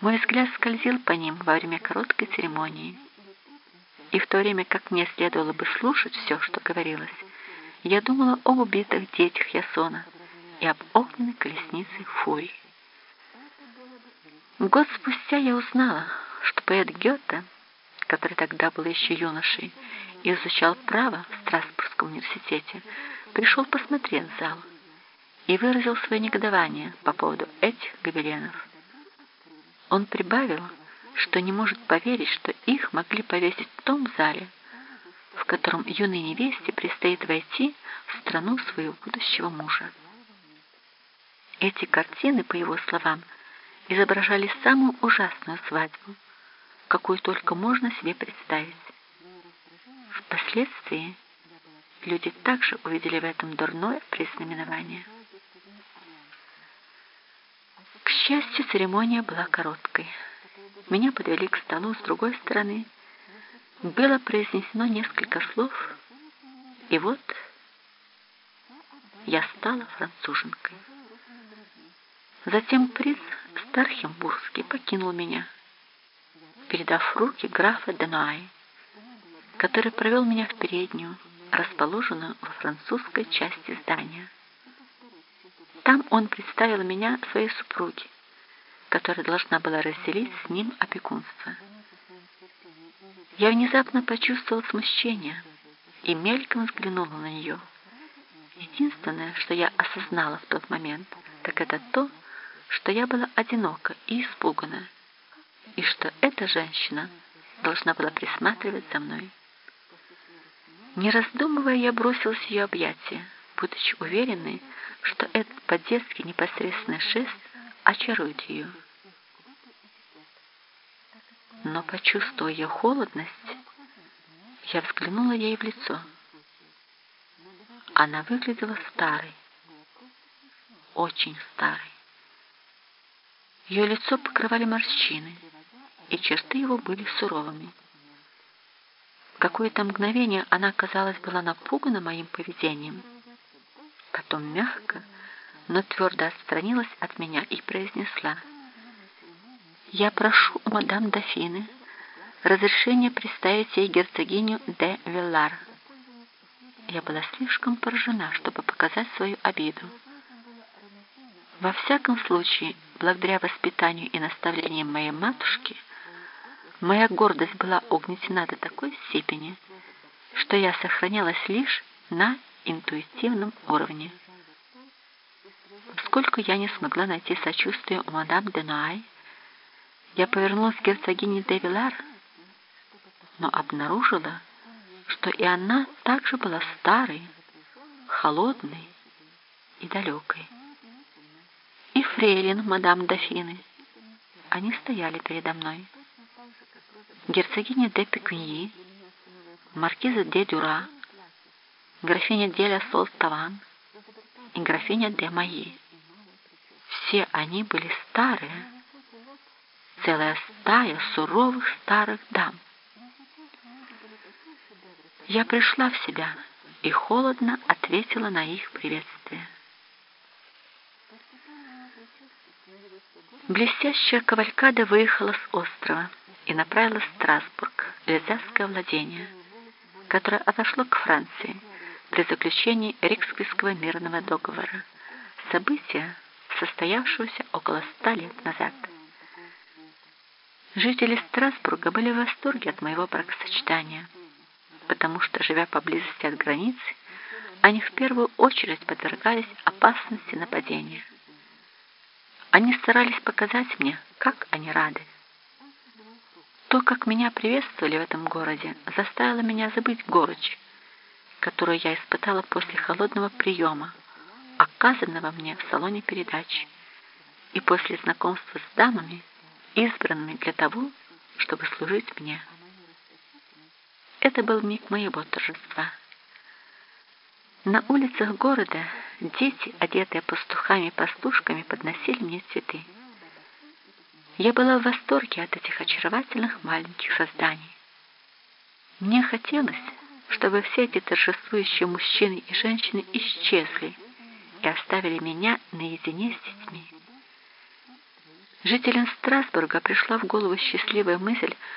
Мой взгляд скользил по ним во время короткой церемонии. И в то время, как мне следовало бы слушать все, что говорилось, я думала об убитых детях Ясона и об огненной колеснице Фурии. Год спустя я узнала, что поэт Гёте, который тогда был еще юношей и изучал право в Страсбургском университете, пришел посмотреть зал и выразил свое негодование по поводу этих гобеленов. Он прибавил, что не может поверить, что их могли повесить в том зале, в котором юной невесте предстоит войти в страну своего будущего мужа. Эти картины, по его словам, изображали самую ужасную свадьбу, какую только можно себе представить. Впоследствии люди также увидели в этом дурное признаменование. К счастью, церемония была короткой. Меня подвели к столу с другой стороны. Было произнесено несколько слов, и вот я стала француженкой. Затем принц Стархембургский покинул меня, передав руки графа Денуай, который провел меня в переднюю, расположенную во французской части здания. Там он представил меня своей супруге, которая должна была разделить с ним опекунство. Я внезапно почувствовал смущение и мельком взглянула на нее. Единственное, что я осознала в тот момент, так это то, что я была одинока и испугана, и что эта женщина должна была присматривать за мной. Не раздумывая, я бросилась в ее объятия, будучи уверенной, что этот по-детски непосредственный жест очарует ее. Но, почувствуя ее холодность, я взглянула ей в лицо. Она выглядела старой, очень старой. Ее лицо покрывали морщины, и черты его были суровыми. Какое-то мгновение она, казалось, была напугана моим поведением. Потом мягко, но твердо отстранилась от меня и произнесла. «Я прошу у мадам Дофины разрешения представить ей герцогиню де Виллар». Я была слишком поражена, чтобы показать свою обиду. Во всяком случае, благодаря воспитанию и наставлениям моей матушки, моя гордость была угнетена до такой степени, что я сохранялась лишь на интуитивном уровне. Поскольку я не смогла найти сочувствие у мадам Денуай, я повернулась к герцогине де Вилар, но обнаружила, что и она также была старой, холодной и далекой и фрейлин мадам Дофины. Они стояли передо мной. Герцогиня де Пекуньи, маркиза де Дюра, графиня де ля Солтаван и графиня де Майи. Все они были старые, целая стая суровых старых дам. Я пришла в себя и холодно ответила на их приветствие. Блестящая кавалькада выехала с острова и направилась в Страсбург, Лизавское владение, которое отошло к Франции при заключении Риксвильского мирного договора, события, состоявшегося около ста лет назад. Жители Страсбурга были в восторге от моего бракосочетания, потому что, живя поблизости от границы, они в первую очередь подвергались опасности нападения. Они старались показать мне, как они рады. То, как меня приветствовали в этом городе, заставило меня забыть горечь, которую я испытала после холодного приема, оказанного мне в салоне передач, и после знакомства с дамами, избранными для того, чтобы служить мне. Это был миг моего торжества. На улицах города дети, одетые пастухами и пастушками, подносили мне цветы. Я была в восторге от этих очаровательных маленьких созданий. Мне хотелось, чтобы все эти торжествующие мужчины и женщины исчезли и оставили меня наедине с детьми. Жителям Страсбурга пришла в голову счастливая мысль